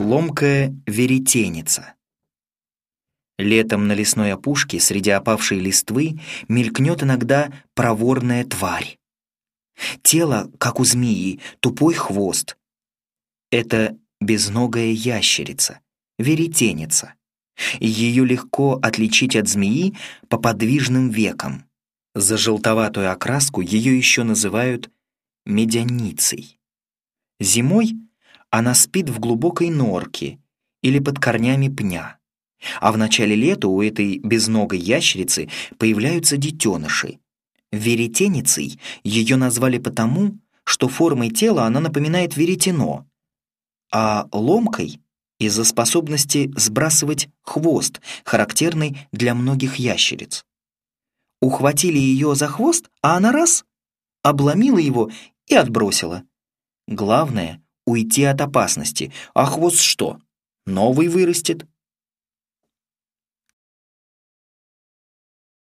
Ломкая веретеница. Летом на лесной опушке среди опавшей листвы мелькнет иногда проворная тварь. Тело, как у змеи, тупой хвост. Это безногая ящерица, веретеница. Ее легко отличить от змеи по подвижным векам. За желтоватую окраску ее еще называют медяницей. Зимой она спит в глубокой норке или под корнями пня. А в начале лета у этой безногой ящерицы появляются детеныши. Веретеницей ее назвали потому, что формой тела она напоминает веретено, а ломкой — из-за способности сбрасывать хвост, характерный для многих ящериц. Ухватили ее за хвост, а она раз — обломила его и отбросила. Главное — уйти от опасности, а хвост что? Новый вырастет.